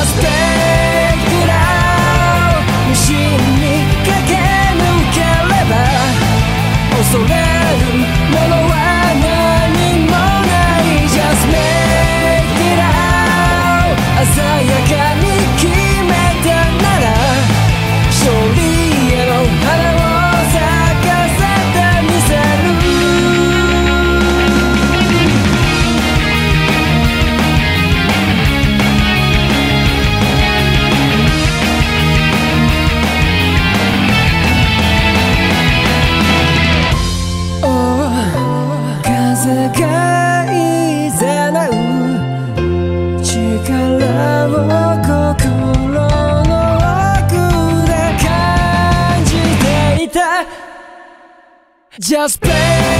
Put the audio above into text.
as pernas. Just play.